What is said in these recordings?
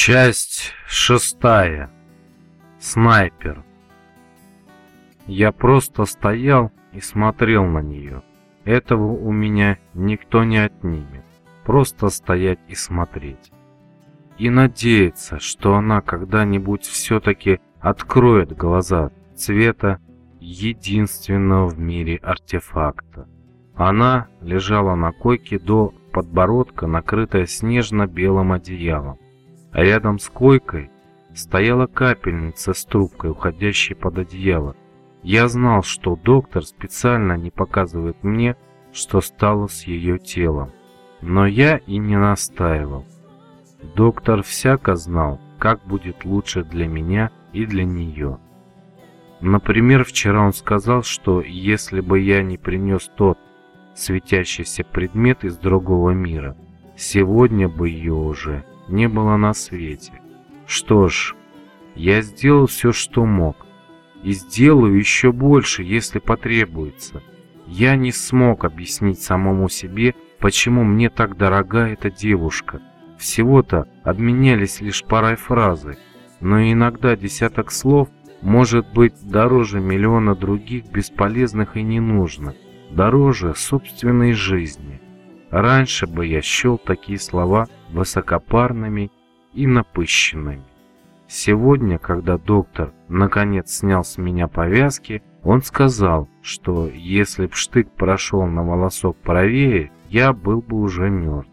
Часть шестая. Снайпер. Я просто стоял и смотрел на нее. Этого у меня никто не отнимет. Просто стоять и смотреть. И надеяться, что она когда-нибудь все-таки откроет глаза цвета единственного в мире артефакта. Она лежала на койке до подбородка, накрытая снежно-белым одеялом. А рядом с койкой стояла капельница с трубкой, уходящей под одеяло. Я знал, что доктор специально не показывает мне, что стало с ее телом. Но я и не настаивал. Доктор всяко знал, как будет лучше для меня и для нее. Например, вчера он сказал, что если бы я не принес тот светящийся предмет из другого мира, сегодня бы ее уже не было на свете. Что ж, я сделал все, что мог, и сделаю еще больше, если потребуется. Я не смог объяснить самому себе, почему мне так дорога эта девушка. Всего-то обменялись лишь парой фразы, но иногда десяток слов может быть дороже миллиона других бесполезных и ненужных, дороже собственной жизни. Раньше бы я счел такие слова высокопарными и напыщенными. Сегодня, когда доктор наконец снял с меня повязки, он сказал, что если б штык прошел на волосок правее, я был бы уже мертв.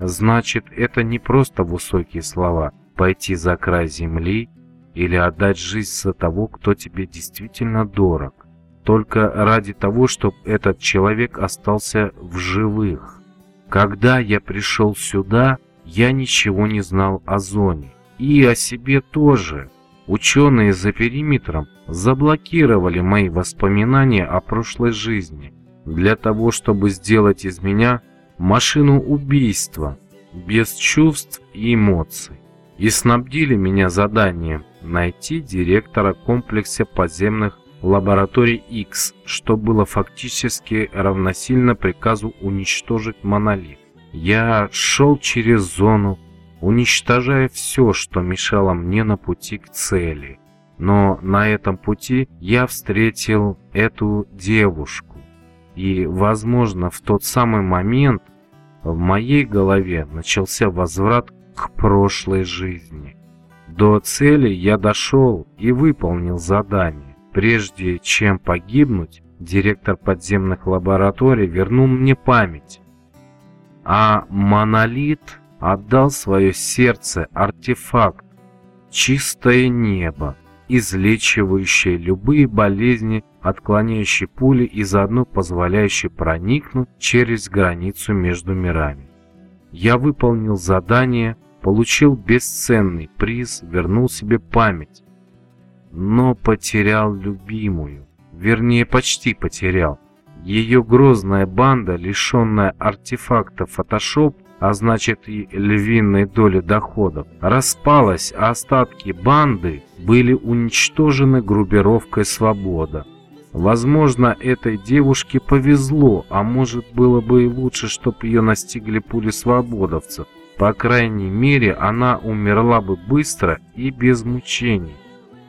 Значит, это не просто высокие слова «пойти за край земли» или «отдать жизнь за того, кто тебе действительно дорог», только ради того, чтобы этот человек остался в живых. Когда я пришел сюда, я ничего не знал о зоне. И о себе тоже. Ученые за периметром заблокировали мои воспоминания о прошлой жизни для того, чтобы сделать из меня машину убийства без чувств и эмоций. И снабдили меня заданием найти директора комплекса подземных лабораторий X, что было фактически равносильно приказу уничтожить монолит. Я шел через зону, уничтожая все, что мешало мне на пути к цели. Но на этом пути я встретил эту девушку. И, возможно, в тот самый момент в моей голове начался возврат к прошлой жизни. До цели я дошел и выполнил задание. Прежде чем погибнуть, директор подземных лабораторий вернул мне память. А монолит отдал свое сердце артефакт, чистое небо, излечивающее любые болезни, отклоняющие пули и заодно позволяющее проникнуть через границу между мирами. Я выполнил задание, получил бесценный приз, вернул себе память, но потерял любимую. Вернее, почти потерял. Ее грозная банда, лишенная артефакта Photoshop, а значит и львиной доли доходов, распалась, а остатки банды были уничтожены группировкой «Свобода». Возможно, этой девушке повезло, а может было бы и лучше, чтобы ее настигли пули свободовцев. По крайней мере, она умерла бы быстро и без мучений.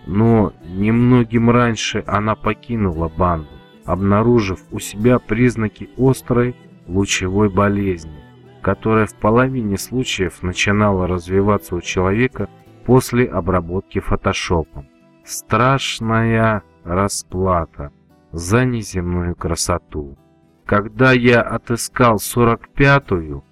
Но немногим раньше она покинула банду, обнаружив у себя признаки острой лучевой болезни, которая в половине случаев начинала развиваться у человека после обработки фотошопом. Страшная расплата за неземную красоту. Когда я отыскал 45-ю,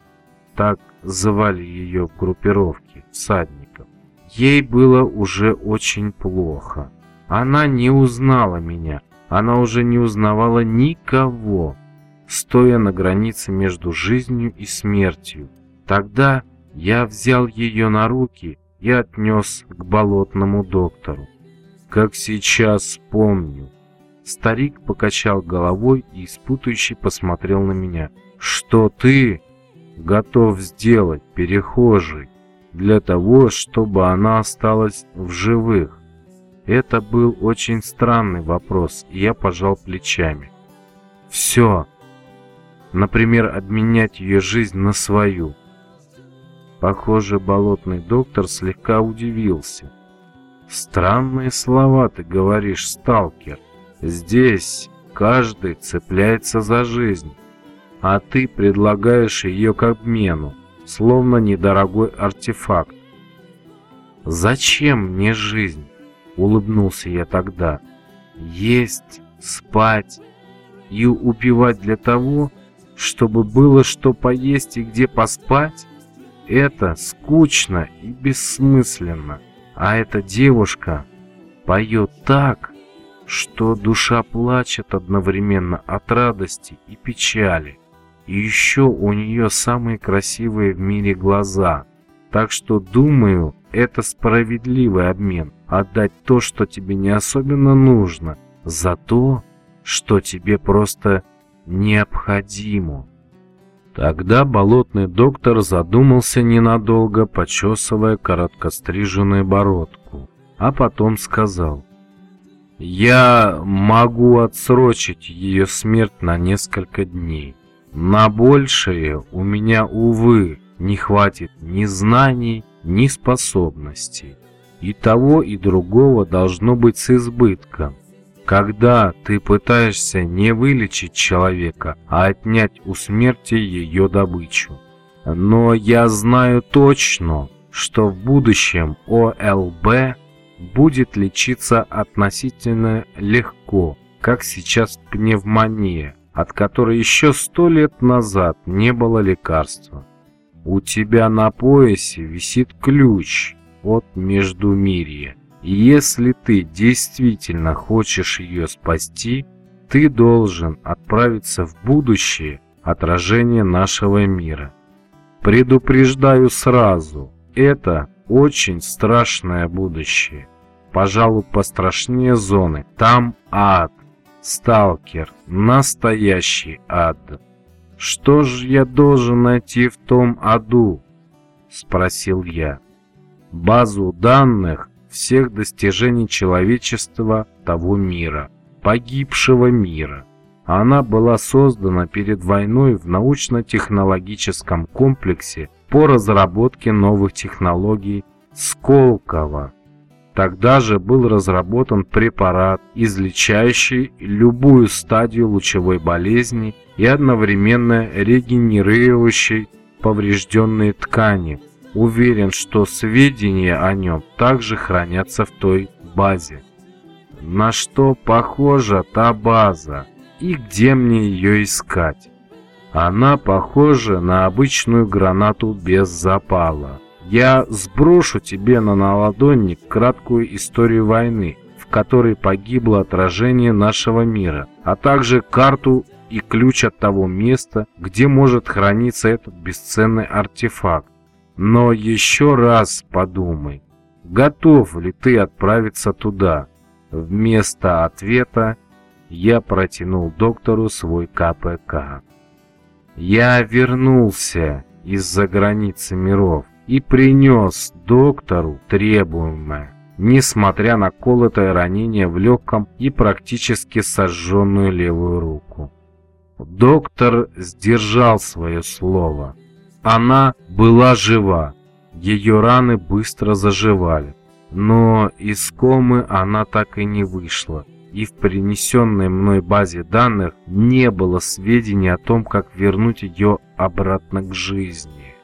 так звали ее в группировке всадников, Ей было уже очень плохо. Она не узнала меня. Она уже не узнавала никого, стоя на границе между жизнью и смертью. Тогда я взял ее на руки и отнес к болотному доктору. Как сейчас помню. Старик покачал головой и испытующий посмотрел на меня. «Что ты готов сделать, перехожий?» для того, чтобы она осталась в живых? Это был очень странный вопрос, и я пожал плечами. Все. Например, обменять ее жизнь на свою. Похоже, болотный доктор слегка удивился. Странные слова ты говоришь, сталкер. Здесь каждый цепляется за жизнь, а ты предлагаешь ее к обмену, словно недорогой артефакт. «Зачем мне жизнь?» — улыбнулся я тогда. «Есть, спать и убивать для того, чтобы было что поесть и где поспать? Это скучно и бессмысленно. А эта девушка поет так, что душа плачет одновременно от радости и печали. И еще у нее самые красивые в мире глаза. Так что, думаю, это справедливый обмен. Отдать то, что тебе не особенно нужно, за то, что тебе просто необходимо. Тогда болотный доктор задумался ненадолго, почесывая короткостриженную бородку, а потом сказал, «Я могу отсрочить ее смерть на несколько дней. На большее у меня, увы, не хватит ни знаний, ни способностей. И того, и другого должно быть с избытком. Когда ты пытаешься не вылечить человека, а отнять у смерти ее добычу. Но я знаю точно, что в будущем ОЛБ будет лечиться относительно легко, как сейчас пневмония, от которой еще сто лет назад не было лекарства. У тебя на поясе висит ключ от Междумирья. Если ты действительно хочешь ее спасти, ты должен отправиться в будущее отражение нашего мира. Предупреждаю сразу, это очень страшное будущее. Пожалуй, пострашнее зоны. Там ад. Сталкер. Настоящий ад. Что же я должен найти в том аду? Спросил я. Базу данных всех достижений человечества того мира, погибшего мира. Она была создана перед войной в научно-технологическом комплексе по разработке новых технологий Сколково. Тогда же был разработан препарат, излечающий любую стадию лучевой болезни и одновременно регенерирующий поврежденные ткани – Уверен, что сведения о нем также хранятся в той базе. На что похожа та база и где мне ее искать? Она похожа на обычную гранату без запала. Я сброшу тебе на наладонник краткую историю войны, в которой погибло отражение нашего мира, а также карту и ключ от того места, где может храниться этот бесценный артефакт. Но еще раз подумай, готов ли ты отправиться туда? Вместо ответа я протянул доктору свой КПК. Я вернулся из-за границы миров и принес доктору требуемое, несмотря на колотое ранение в легком и практически сожженную левую руку. Доктор сдержал свое слово. Она была жива, ее раны быстро заживали, но из комы она так и не вышла, и в принесенной мной базе данных не было сведений о том, как вернуть ее обратно к жизни.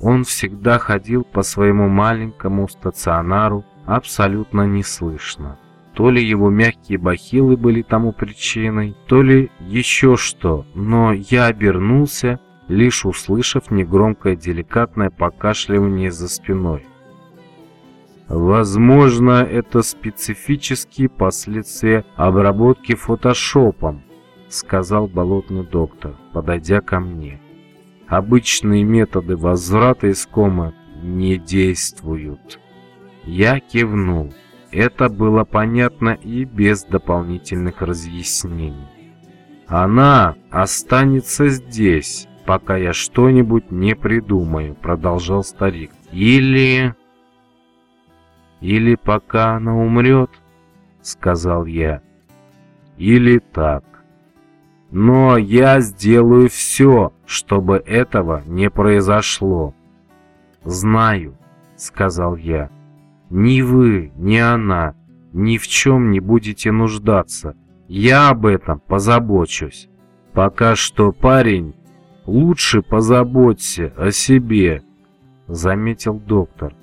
Он всегда ходил по своему маленькому стационару абсолютно неслышно. То ли его мягкие бахилы были тому причиной, то ли еще что, но я обернулся лишь услышав негромкое деликатное покашливание за спиной. Возможно, это специфические последствия обработки фотошопом, сказал болотный доктор, подойдя ко мне. Обычные методы возврата из комы не действуют. Я кивнул. Это было понятно и без дополнительных разъяснений. Она останется здесь, пока я что-нибудь не придумаю», — продолжал старик. «Или... или пока она умрет», — сказал я. «Или так. Но я сделаю все, чтобы этого не произошло». «Знаю», — сказал я. «Ни вы, ни она ни в чем не будете нуждаться. Я об этом позабочусь. Пока что, парень, лучше позаботься о себе», — заметил доктор.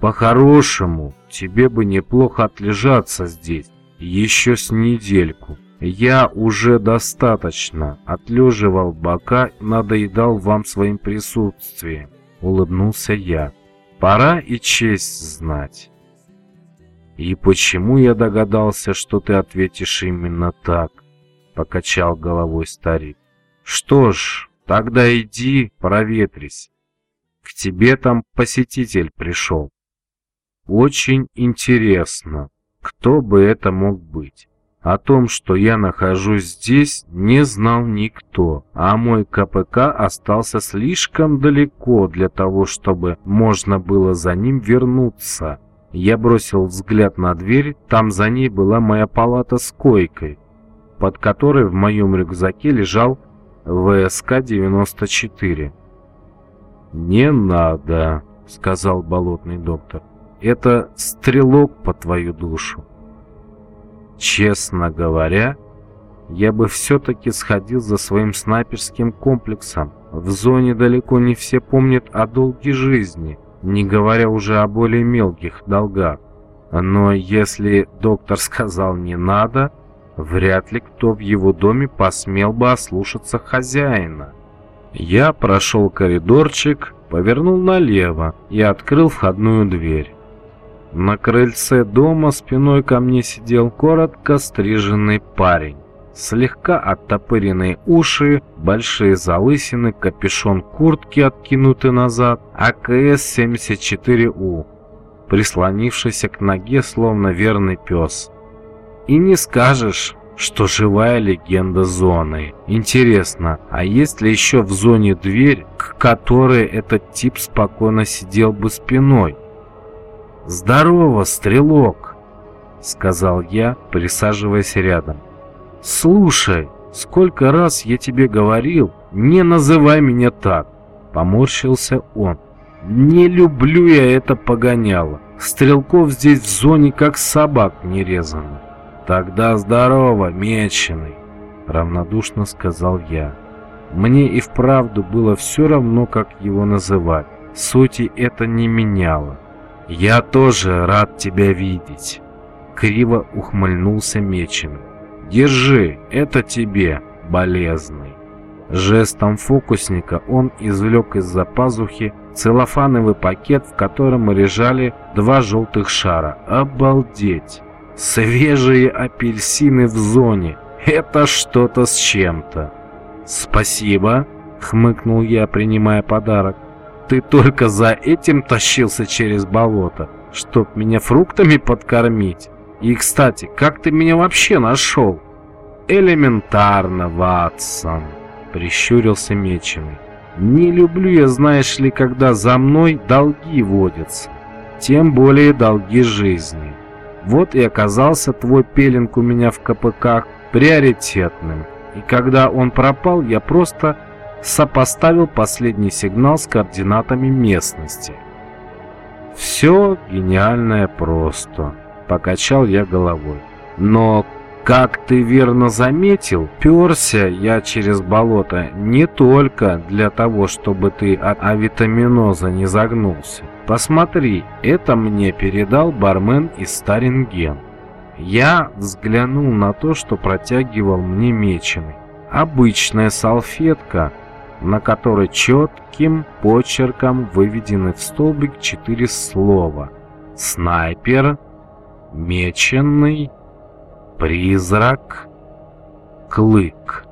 «По-хорошему, тебе бы неплохо отлежаться здесь еще с недельку. Я уже достаточно отлеживал бока и надоедал вам своим присутствием», — улыбнулся я. «Пора и честь знать». «И почему я догадался, что ты ответишь именно так?» — покачал головой старик. «Что ж, тогда иди, проветрись. К тебе там посетитель пришел». Очень интересно, кто бы это мог быть. О том, что я нахожусь здесь, не знал никто, а мой КПК остался слишком далеко для того, чтобы можно было за ним вернуться. Я бросил взгляд на дверь, там за ней была моя палата с койкой, под которой в моем рюкзаке лежал ВСК-94. «Не надо», — сказал болотный доктор. Это стрелок по твою душу. Честно говоря, я бы все-таки сходил за своим снайперским комплексом. В зоне далеко не все помнят о долге жизни, не говоря уже о более мелких долгах. Но если доктор сказал «не надо», вряд ли кто в его доме посмел бы ослушаться хозяина. Я прошел коридорчик, повернул налево и открыл входную дверь. На крыльце дома спиной ко мне сидел коротко стриженный парень. Слегка оттопыренные уши, большие залысины, капюшон куртки откинуты назад, АКС-74У, прислонившийся к ноге, словно верный пес. И не скажешь, что живая легенда зоны. Интересно, а есть ли еще в зоне дверь, к которой этот тип спокойно сидел бы спиной? «Здорово, стрелок!» — сказал я, присаживаясь рядом. «Слушай, сколько раз я тебе говорил, не называй меня так!» — поморщился он. «Не люблю я это погоняло. Стрелков здесь в зоне как собак не резано». «Тогда здорово, меченый!» — равнодушно сказал я. Мне и вправду было все равно, как его называть. Сути это не меняло. «Я тоже рад тебя видеть», — криво ухмыльнулся Мечин. «Держи, это тебе, болезный». Жестом фокусника он извлек из-за пазухи целлофановый пакет, в котором лежали два желтых шара. Обалдеть! Свежие апельсины в зоне! Это что-то с чем-то! «Спасибо!» — хмыкнул я, принимая подарок. Ты только за этим тащился через болото, чтоб меня фруктами подкормить? И, кстати, как ты меня вообще нашел? Элементарно, Ватсон, прищурился Меченый. Не люблю я, знаешь ли, когда за мной долги водятся. Тем более долги жизни. Вот и оказался твой пеленг у меня в КПК приоритетным. И когда он пропал, я просто сопоставил последний сигнал с координатами местности. «Все гениальное просто», — покачал я головой. «Но, как ты верно заметил, перся я через болото не только для того, чтобы ты от авитаминоза не загнулся. Посмотри, это мне передал бармен из Старинген». Я взглянул на то, что протягивал мне меченый. Обычная салфетка — на которой четким почерком выведены в столбик четыре слова «Снайпер», «Меченый», «Призрак», «Клык».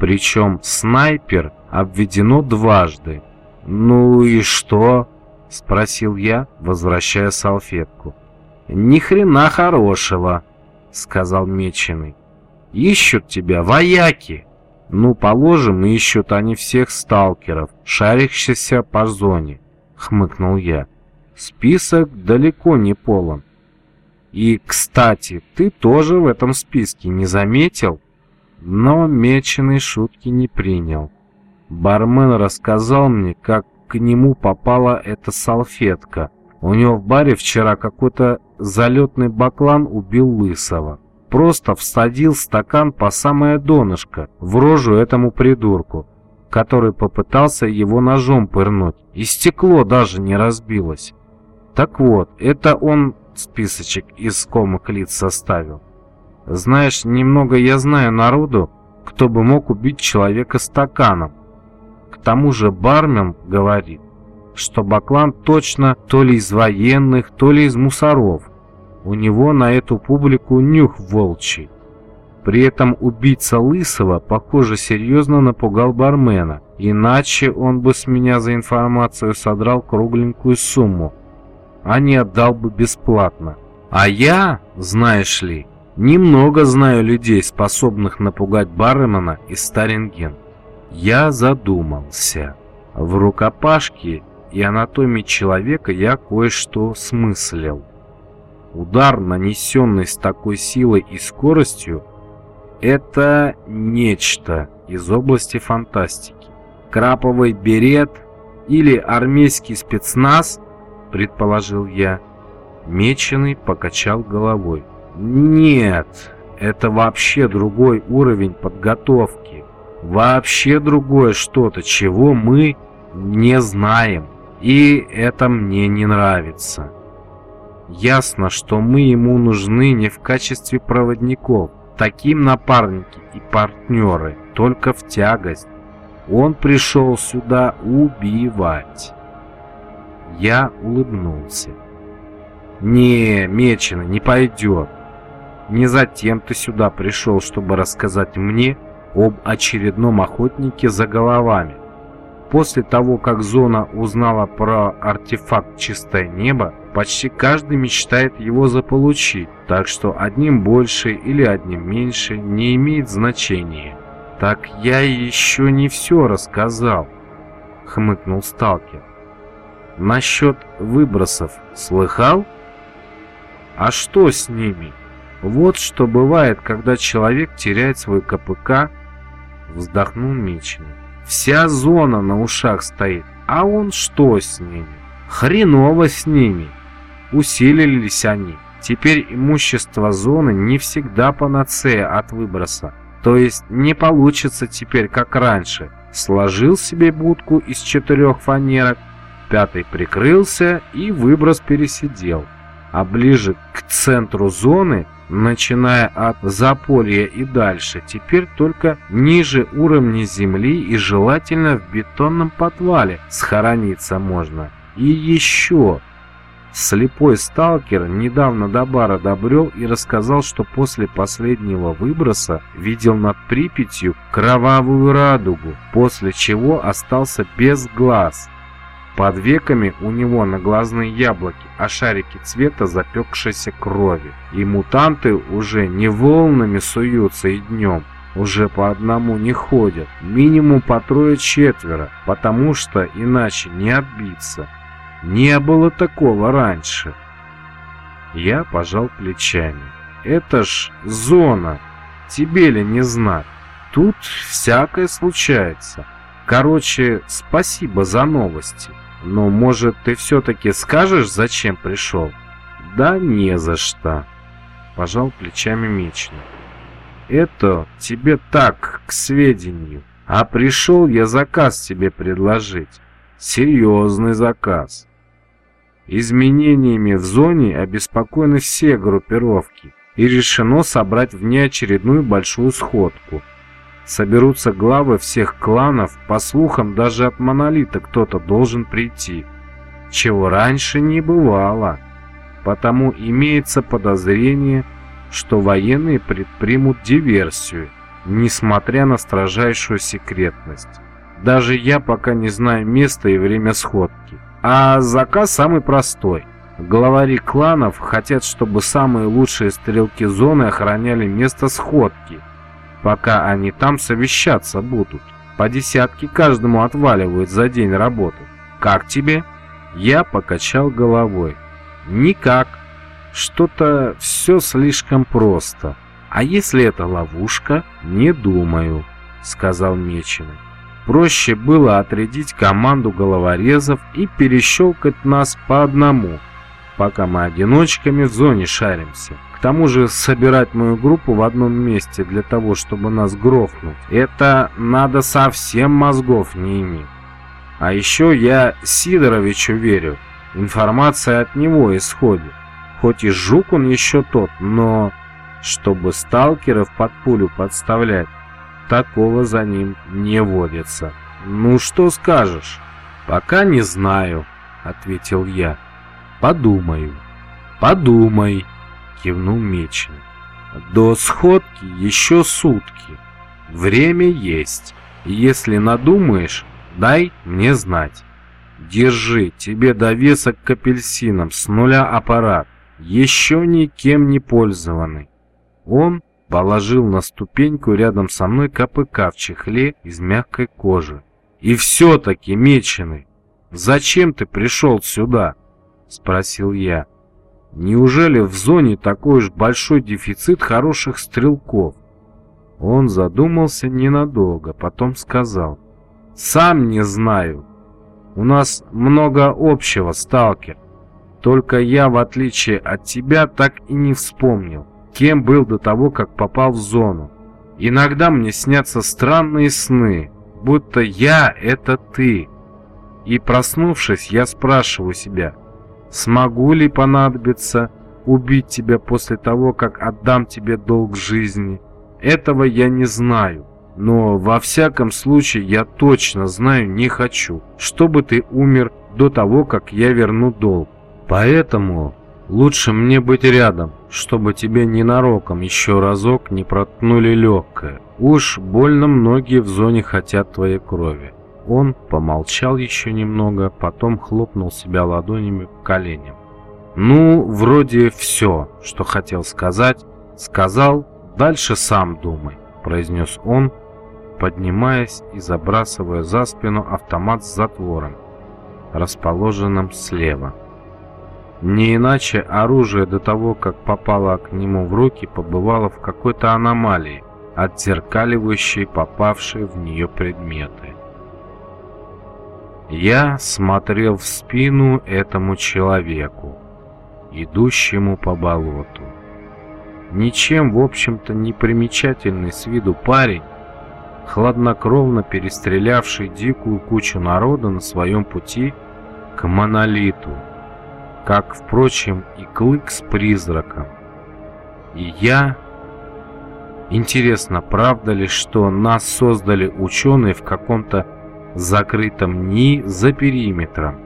Причем «снайпер» обведено дважды. «Ну и что?» — спросил я, возвращая салфетку. «Ни хрена хорошего», — сказал Меченый. «Ищут тебя вояки». Ну, положим, ищут они всех сталкеров, шарящихся по зоне, хмыкнул я. Список далеко не полон. И, кстати, ты тоже в этом списке не заметил? Но меченой шутки не принял. Бармен рассказал мне, как к нему попала эта салфетка. У него в баре вчера какой-то залетный баклан убил Лысого. Просто всадил стакан по самое донышко в рожу этому придурку, который попытался его ножом пырнуть, и стекло даже не разбилось. Так вот, это он списочек из комок лиц составил. Знаешь, немного я знаю народу, кто бы мог убить человека стаканом. К тому же бармен говорит, что Баклан точно то ли из военных, то ли из мусоров. У него на эту публику нюх волчий. При этом убийца Лысого, похоже, серьезно напугал бармена, иначе он бы с меня за информацию содрал кругленькую сумму, а не отдал бы бесплатно. А я, знаешь ли, немного знаю людей, способных напугать бармена из Старинген. Я задумался. В рукопашке и анатомии человека я кое-что смыслил. Удар, нанесенный с такой силой и скоростью, это нечто из области фантастики. Краповый берет или армейский спецназ, предположил я. Меченый покачал головой. Нет, это вообще другой уровень подготовки. Вообще другое что-то, чего мы не знаем. И это мне не нравится. Ясно, что мы ему нужны не в качестве проводников. Таким напарники и партнеры только в тягость. Он пришел сюда убивать. Я улыбнулся. Не, Мечено, не пойдет. Не затем ты сюда пришел, чтобы рассказать мне об очередном охотнике за головами. После того, как Зона узнала про артефакт «Чистое небо», почти каждый мечтает его заполучить, так что одним больше или одним меньше не имеет значения. «Так я еще не все рассказал», — хмыкнул сталкер. «Насчет выбросов слыхал?» «А что с ними?» «Вот что бывает, когда человек теряет свой КПК», — вздохнул Меченый. Вся зона на ушах стоит. А он что с ними? Хреново с ними. Усилились они. Теперь имущество зоны не всегда панацея от выброса. То есть не получится теперь как раньше. Сложил себе будку из четырех фанерок, пятый прикрылся и выброс пересидел. А ближе к центру зоны начиная от Заполья и дальше, теперь только ниже уровня земли и желательно в бетонном подвале схорониться можно. И еще... Слепой сталкер недавно до бара добрел и рассказал, что после последнего выброса видел над Припятью кровавую радугу, после чего остался без глаз. Под веками у него на глазные яблоки, а шарики цвета запекшейся крови. И мутанты уже не волнами суются и днем, уже по одному не ходят, минимум по трое-четверо, потому что иначе не отбиться. Не было такого раньше. Я пожал плечами. Это ж зона, тебе ли не знать. Тут всякое случается. Короче, спасибо за новости. Но, может, ты все-таки скажешь, зачем пришел? Да не за что. Пожал плечами Мечный. Это тебе так, к сведению. А пришел я заказ тебе предложить. Серьезный заказ. Изменениями в зоне обеспокоены все группировки и решено собрать внеочередную большую сходку – Соберутся главы всех кланов, по слухам, даже от Монолита кто-то должен прийти, чего раньше не бывало. Потому имеется подозрение, что военные предпримут диверсию, несмотря на строжайшую секретность. Даже я пока не знаю место и время сходки. А заказ самый простой. Главари кланов хотят, чтобы самые лучшие стрелки зоны охраняли место сходки – пока они там совещаться будут. По десятке каждому отваливают за день работы. Как тебе? Я покачал головой. Никак. Что-то все слишком просто. А если это ловушка? Не думаю, сказал Меченый. Проще было отрядить команду головорезов и перещелкать нас по одному, пока мы одиночками в зоне шаримся. К тому же собирать мою группу в одном месте для того, чтобы нас грохнуть, это надо совсем мозгов не иметь. А еще я Сидоровичу верю, информация от него исходит. Хоть и жук он еще тот, но чтобы сталкеров под пулю подставлять, такого за ним не водится. Ну что скажешь? Пока не знаю, ответил я. Подумаю. Подумай, кивнул Мечин. До сходки еще сутки. Время есть. Если надумаешь, дай мне знать. Держи, тебе довесок к апельсинам, с нуля аппарат, еще никем не пользованный. Он положил на ступеньку рядом со мной КПК в чехле из мягкой кожи. «И все-таки, Меченый, зачем ты пришел сюда?» — спросил я. «Неужели в зоне такой уж большой дефицит хороших стрелков?» Он задумался ненадолго, потом сказал. «Сам не знаю. У нас много общего, сталкер. Только я, в отличие от тебя, так и не вспомнил, кем был до того, как попал в зону. Иногда мне снятся странные сны, будто я — это ты. И проснувшись, я спрашиваю себя, смогу ли понадобиться убить тебя после того, как отдам тебе долг жизни. Этого я не знаю, но во всяком случае я точно знаю не хочу, чтобы ты умер до того, как я верну долг. Поэтому Лучше мне быть рядом, чтобы тебе ненароком еще разок не проткнули легкое. Уж больно многие в зоне хотят твоей крови. Он помолчал еще немного, потом хлопнул себя ладонями по коленям. «Ну, вроде все, что хотел сказать. Сказал, дальше сам думай», — произнес он, поднимаясь и забрасывая за спину автомат с затвором, расположенным слева. Не иначе оружие до того, как попало к нему в руки, побывало в какой-то аномалии, отзеркаливающей попавшие в нее предметы. Я смотрел в спину этому человеку, идущему по болоту. Ничем, в общем-то, не примечательный с виду парень, хладнокровно перестрелявший дикую кучу народа на своем пути к монолиту, как, впрочем, и клык с призраком. И я... Интересно, правда ли, что нас создали ученые в каком-то закрытом НИИ за периметром?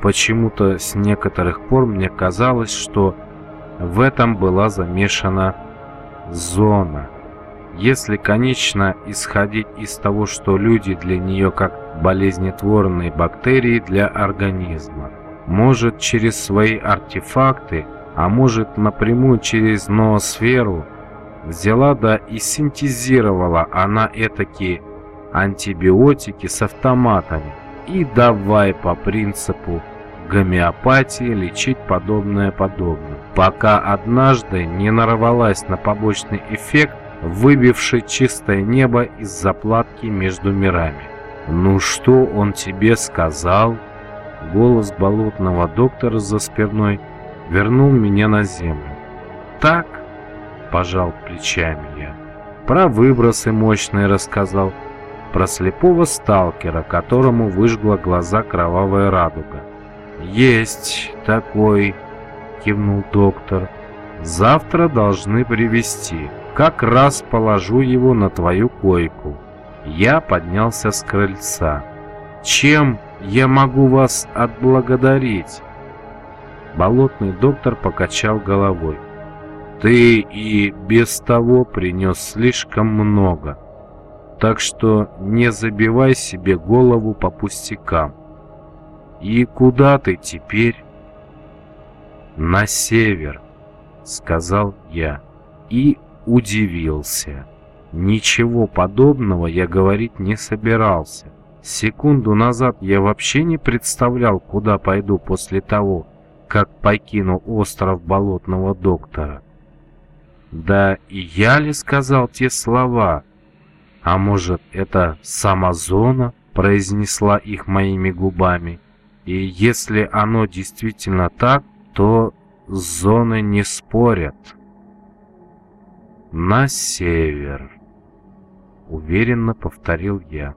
Почему-то с некоторых пор мне казалось, что в этом была замешана зона. Если, конечно, исходить из того, что люди для нее как болезнетворные бактерии для организма. Может через свои артефакты, а может напрямую через ноосферу, взяла да и синтезировала она этакие антибиотики с автоматами и давай по принципу гомеопатии лечить подобное подобное, пока однажды не нарвалась на побочный эффект, выбивший чистое небо из заплатки между мирами. «Ну что он тебе сказал?» Голос болотного доктора за спиной вернул меня на землю. «Так?» – пожал плечами я. Про выбросы мощные рассказал, про слепого сталкера, которому выжгла глаза кровавая радуга. «Есть такой», – кивнул доктор. «Завтра должны привести. Как раз положу его на твою койку». Я поднялся с крыльца. «Чем я могу вас отблагодарить?» Болотный доктор покачал головой. «Ты и без того принес слишком много, так что не забивай себе голову по пустякам. И куда ты теперь?» «На север», — сказал я, и удивился. Ничего подобного я говорить не собирался. Секунду назад я вообще не представлял, куда пойду после того, как покину остров болотного доктора. Да и я ли сказал те слова? А может, это сама зона произнесла их моими губами? И если оно действительно так, то зоны не спорят. На север, уверенно повторил я.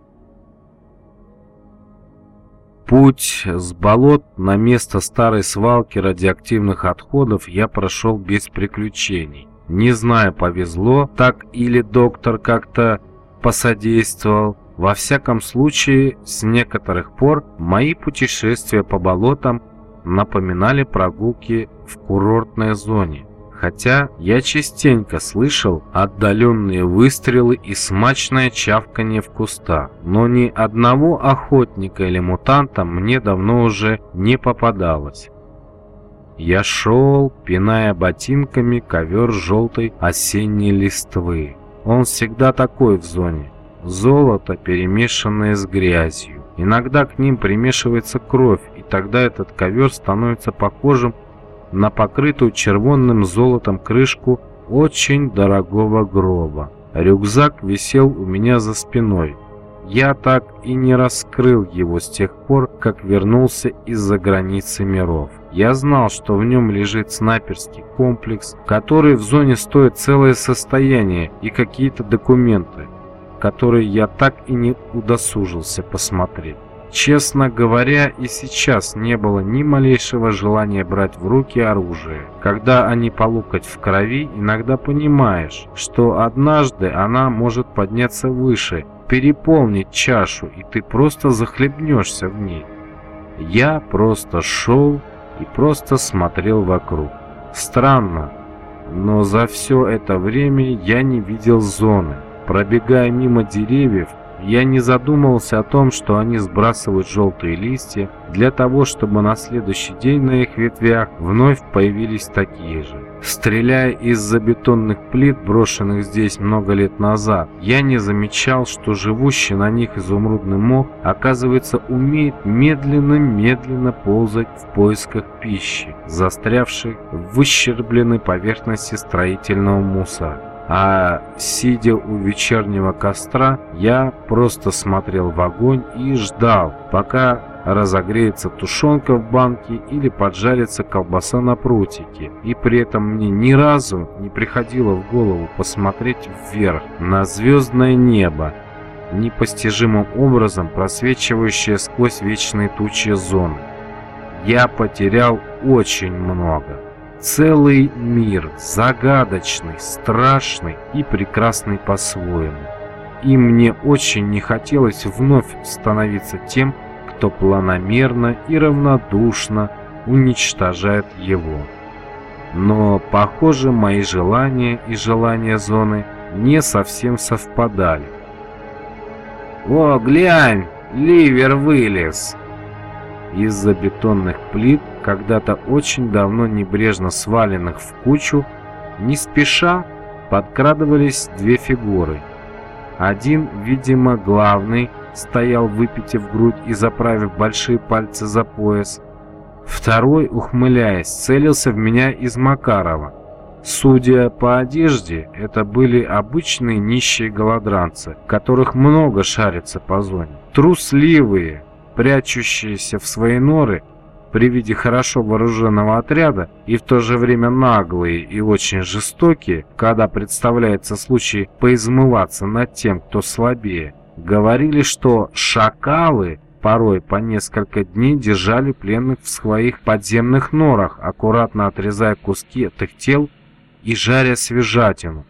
Путь с болот на место старой свалки радиоактивных отходов я прошел без приключений. Не знаю, повезло так или доктор как-то посодействовал. Во всяком случае, с некоторых пор мои путешествия по болотам напоминали прогулки в курортной зоне хотя я частенько слышал отдаленные выстрелы и смачное чавканье в кустах, но ни одного охотника или мутанта мне давно уже не попадалось. Я шел, пиная ботинками ковер желтой осенней листвы. Он всегда такой в зоне. Золото, перемешанное с грязью. Иногда к ним примешивается кровь, и тогда этот ковер становится похожим на покрытую червонным золотом крышку очень дорогого гроба. Рюкзак висел у меня за спиной. Я так и не раскрыл его с тех пор, как вернулся из-за границы миров. Я знал, что в нем лежит снайперский комплекс, который в зоне стоит целое состояние и какие-то документы, которые я так и не удосужился посмотреть. Честно говоря, и сейчас не было ни малейшего желания брать в руки оружие. Когда они по локоть в крови, иногда понимаешь, что однажды она может подняться выше, переполнить чашу, и ты просто захлебнешься в ней. Я просто шел и просто смотрел вокруг. Странно, но за все это время я не видел зоны. Пробегая мимо деревьев, я не задумывался о том, что они сбрасывают желтые листья для того, чтобы на следующий день на их ветвях вновь появились такие же. Стреляя из-за бетонных плит, брошенных здесь много лет назад, я не замечал, что живущий на них изумрудный мох, оказывается, умеет медленно-медленно ползать в поисках пищи, застрявшей в выщербленной поверхности строительного мусора а сидя у вечернего костра, я просто смотрел в огонь и ждал, пока разогреется тушенка в банке или поджарится колбаса на прутике. И при этом мне ни разу не приходило в голову посмотреть вверх, на звездное небо, непостижимым образом просвечивающее сквозь вечные тучи зоны. Я потерял очень много. Целый мир, загадочный, страшный и прекрасный по-своему. И мне очень не хотелось вновь становиться тем, кто планомерно и равнодушно уничтожает его. Но, похоже, мои желания и желания зоны не совсем совпадали. «О, глянь, ливер вылез!» Из-за бетонных плит когда-то очень давно небрежно сваленных в кучу, не спеша подкрадывались две фигуры. Один, видимо, главный, стоял выпитив грудь и заправив большие пальцы за пояс. Второй, ухмыляясь, целился в меня из Макарова. Судя по одежде, это были обычные нищие голодранцы, которых много шарится по зоне. Трусливые, прячущиеся в свои норы при виде хорошо вооруженного отряда и в то же время наглые и очень жестокие, когда представляется случай поизмываться над тем, кто слабее, говорили, что шакалы порой по несколько дней держали пленных в своих подземных норах, аккуратно отрезая куски от их тел и жаря свежатину.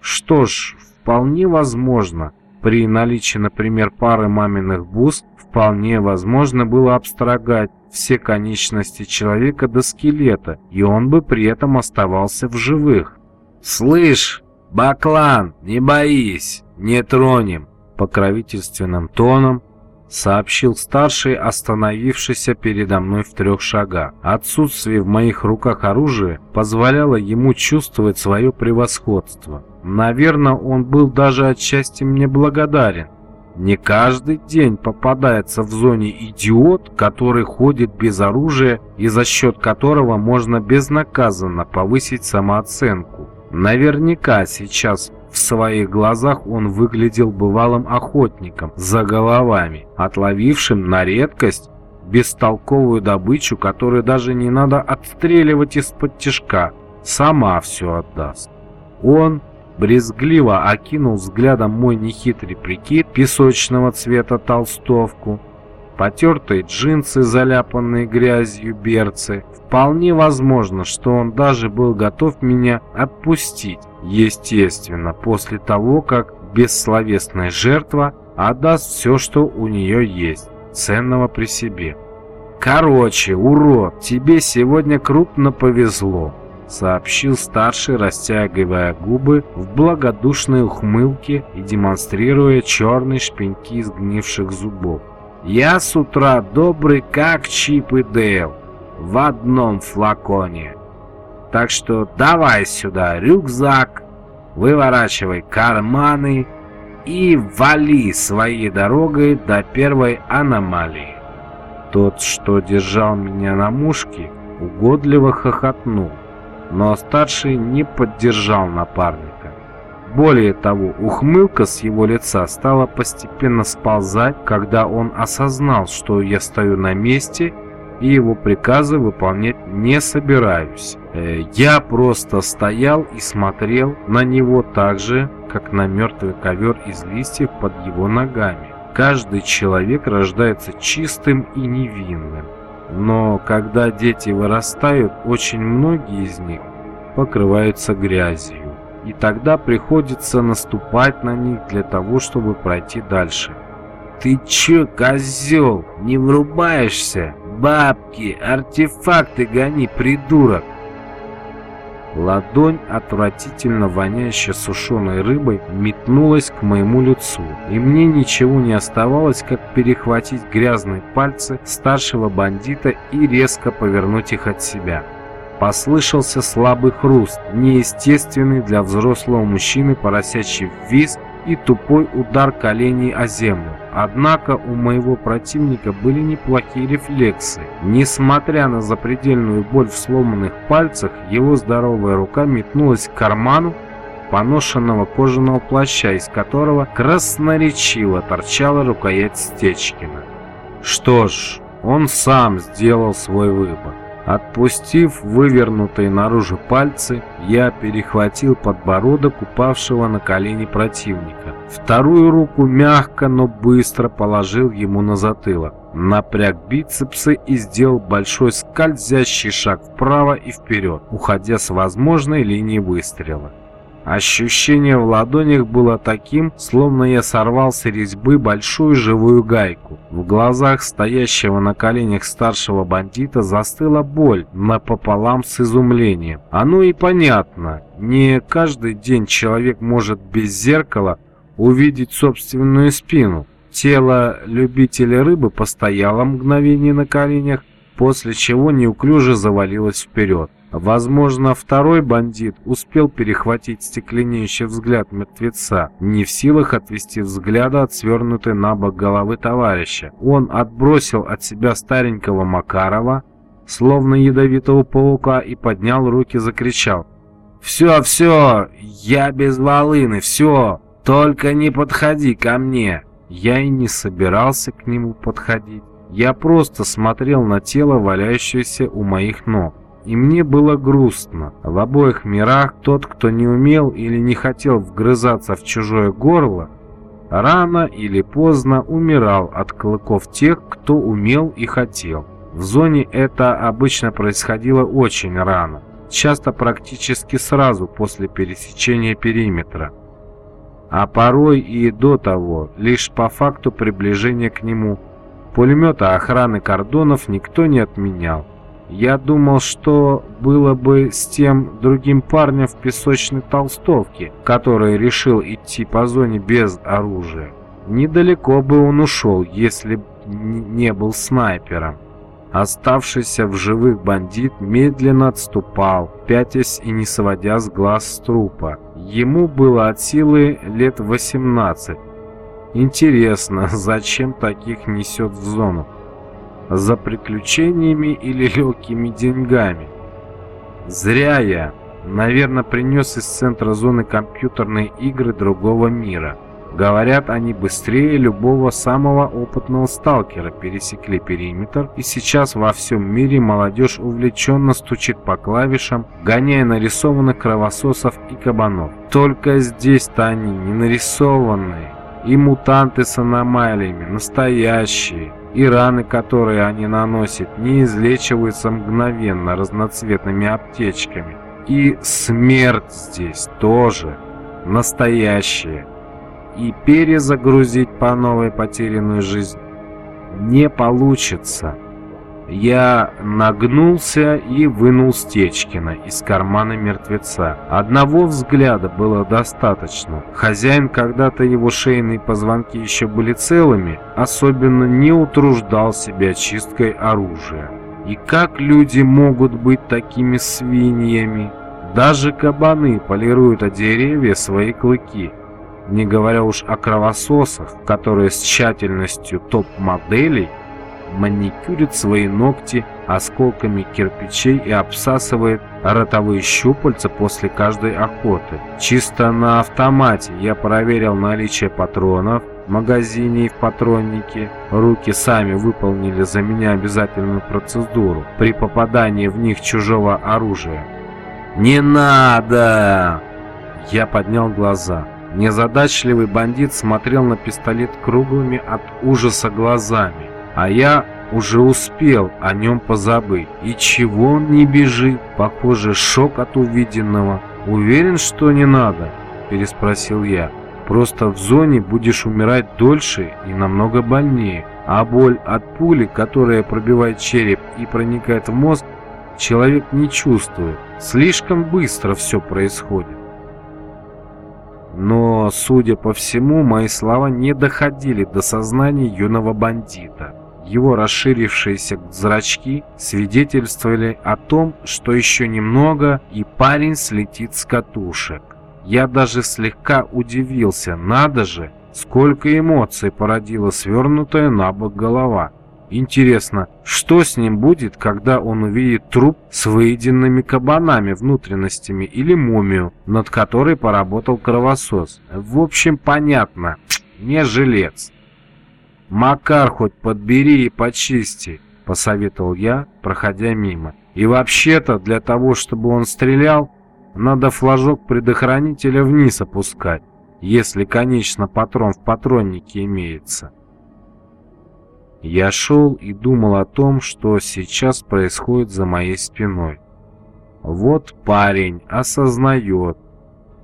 Что ж, вполне возможно, при наличии, например, пары маминых бус, вполне возможно было абстрагать все конечности человека до скелета, и он бы при этом оставался в живых. «Слышь, Баклан, не боись, не тронем!» Покровительственным тоном сообщил старший, остановившийся передо мной в трех шагах. Отсутствие в моих руках оружия позволяло ему чувствовать свое превосходство. Наверное, он был даже отчасти мне благодарен. Не каждый день попадается в зоне идиот, который ходит без оружия и за счет которого можно безнаказанно повысить самооценку. Наверняка сейчас В своих глазах он выглядел бывалым охотником за головами, отловившим на редкость бестолковую добычу, которую даже не надо отстреливать из-под тяжка, сама все отдаст. Он брезгливо окинул взглядом мой нехитрый прикид песочного цвета толстовку, потертые джинсы, заляпанные грязью берцы. Вполне возможно, что он даже был готов меня отпустить, естественно, после того, как бессловесная жертва отдаст все, что у нее есть, ценного при себе. «Короче, урод, тебе сегодня крупно повезло», — сообщил старший, растягивая губы в благодушной ухмылке и демонстрируя черные шпеньки сгнивших зубов. Я с утра добрый, как Чип и Дейл, в одном флаконе. Так что давай сюда рюкзак, выворачивай карманы и вали своей дорогой до первой аномалии. Тот, что держал меня на мушке, угодливо хохотнул, но старший не поддержал напарника. Более того, ухмылка с его лица стала постепенно сползать, когда он осознал, что я стою на месте и его приказы выполнять не собираюсь. Э, я просто стоял и смотрел на него так же, как на мертвый ковер из листьев под его ногами. Каждый человек рождается чистым и невинным. Но когда дети вырастают, очень многие из них покрываются грязью и тогда приходится наступать на них для того, чтобы пройти дальше. «Ты чё, козёл, не врубаешься? Бабки, артефакты гони, придурок!» Ладонь, отвратительно воняющая сушеной рыбой, метнулась к моему лицу, и мне ничего не оставалось, как перехватить грязные пальцы старшего бандита и резко повернуть их от себя. Послышался слабый хруст, неестественный для взрослого мужчины поросячий визг и тупой удар коленей о землю. Однако у моего противника были неплохие рефлексы. Несмотря на запредельную боль в сломанных пальцах, его здоровая рука метнулась к карману поношенного кожаного плаща, из которого красноречиво торчала рукоять Стечкина. Что ж, он сам сделал свой выбор. Отпустив вывернутые наружу пальцы, я перехватил подбородок упавшего на колени противника. Вторую руку мягко, но быстро положил ему на затылок. Напряг бицепсы и сделал большой скользящий шаг вправо и вперед, уходя с возможной линии выстрела. Ощущение в ладонях было таким, словно я сорвал с резьбы большую живую гайку. В глазах стоящего на коленях старшего бандита застыла боль напополам с изумлением. Оно и понятно, не каждый день человек может без зеркала увидеть собственную спину. Тело любителя рыбы постояло мгновение на коленях, после чего неуклюже завалилось вперед. Возможно, второй бандит успел перехватить стекленеющий взгляд мертвеца, не в силах отвести взгляда от свернутой на бок головы товарища. Он отбросил от себя старенького Макарова, словно ядовитого паука, и поднял руки, закричал. «Все, все, я без волыны, все, только не подходи ко мне!» Я и не собирался к нему подходить. Я просто смотрел на тело, валяющееся у моих ног. И мне было грустно. В обоих мирах тот, кто не умел или не хотел вгрызаться в чужое горло, рано или поздно умирал от клыков тех, кто умел и хотел. В зоне это обычно происходило очень рано, часто практически сразу после пересечения периметра. А порой и до того, лишь по факту приближения к нему. Пулемета охраны кордонов никто не отменял. Я думал, что было бы с тем другим парнем в песочной толстовке, который решил идти по зоне без оружия. Недалеко бы он ушел, если б не был снайпером. Оставшийся в живых бандит медленно отступал, пятясь и не сводя с глаз с трупа. Ему было от силы лет 18. Интересно, зачем таких несет в зону? За приключениями или легкими деньгами. Зря я. Наверное, принес из центра зоны компьютерные игры другого мира. Говорят, они быстрее любого самого опытного сталкера пересекли периметр, и сейчас во всем мире молодежь увлеченно стучит по клавишам, гоняя нарисованных кровососов и кабанов. Только здесь-то они не нарисованные, и мутанты с аномалиями настоящие, и раны, которые они наносят, не излечиваются мгновенно разноцветными аптечками. И смерть здесь тоже настоящая и перезагрузить по новой потерянную жизнь не получится. Я нагнулся и вынул Стечкина из кармана мертвеца. Одного взгляда было достаточно. Хозяин, когда-то его шейные позвонки еще были целыми, особенно не утруждал себя чисткой оружия. И как люди могут быть такими свиньями? Даже кабаны полируют о деревья свои клыки не говоря уж о кровососах, которые с тщательностью топ-моделей маникюрит свои ногти осколками кирпичей и обсасывает ротовые щупальца после каждой охоты. Чисто на автомате я проверил наличие патронов в магазине и в патроннике. Руки сами выполнили за меня обязательную процедуру при попадании в них чужого оружия. «Не надо!» Я поднял глаза. Незадачливый бандит смотрел на пистолет круглыми от ужаса глазами, а я уже успел о нем позабыть. И чего он не бежит? Похоже, шок от увиденного. Уверен, что не надо? Переспросил я. Просто в зоне будешь умирать дольше и намного больнее. А боль от пули, которая пробивает череп и проникает в мозг, человек не чувствует. Слишком быстро все происходит. Но, судя по всему, мои слова не доходили до сознания юного бандита. Его расширившиеся зрачки свидетельствовали о том, что еще немного, и парень слетит с катушек. Я даже слегка удивился, надо же, сколько эмоций породила свернутая на бок голова. Интересно, что с ним будет, когда он увидит труп с выеденными кабанами, внутренностями или мумию, над которой поработал кровосос? В общем, понятно, не жилец. «Макар хоть подбери и почисти», — посоветовал я, проходя мимо. «И вообще-то, для того, чтобы он стрелял, надо флажок предохранителя вниз опускать, если, конечно, патрон в патроннике имеется». Я шел и думал о том, что сейчас происходит за моей спиной. Вот парень осознает,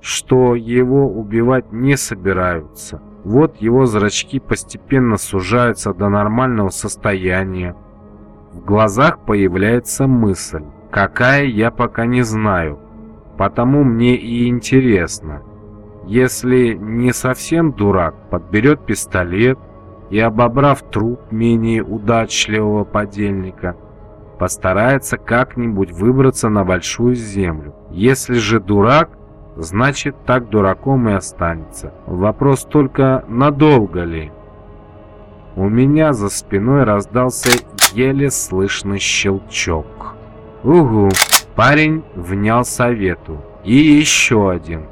что его убивать не собираются. Вот его зрачки постепенно сужаются до нормального состояния. В глазах появляется мысль, какая я пока не знаю, потому мне и интересно. Если не совсем дурак, подберет пистолет, и, обобрав труп менее удачливого подельника, постарается как-нибудь выбраться на большую землю. Если же дурак, значит так дураком и останется. Вопрос только, надолго ли? У меня за спиной раздался еле слышный щелчок. Угу, парень внял совету. И еще один.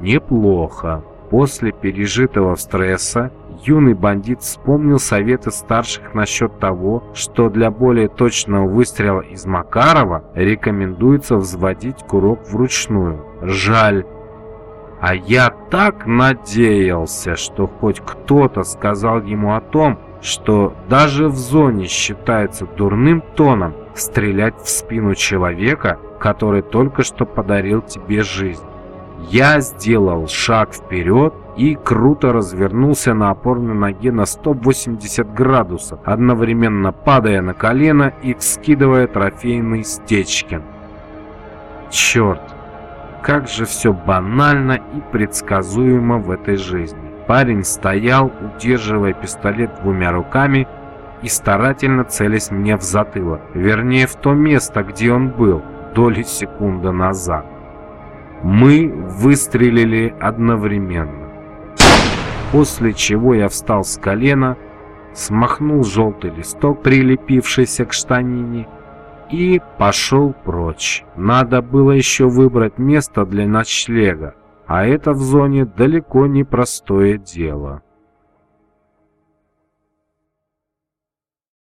Неплохо. После пережитого стресса юный бандит вспомнил советы старших насчет того, что для более точного выстрела из Макарова рекомендуется взводить курок вручную. Жаль. А я так надеялся, что хоть кто-то сказал ему о том, что даже в зоне считается дурным тоном стрелять в спину человека, который только что подарил тебе жизнь. Я сделал шаг вперед и круто развернулся на опорной ноге на 180 градусов, одновременно падая на колено и вскидывая трофейный Стечкин. Черт, как же все банально и предсказуемо в этой жизни. Парень стоял, удерживая пистолет двумя руками и старательно целясь мне в затылок, вернее в то место, где он был доли секунды назад. Мы выстрелили одновременно. После чего я встал с колена, смахнул желтый листок, прилепившийся к штанине, и пошел прочь. Надо было еще выбрать место для ночлега, а это в зоне далеко не простое дело.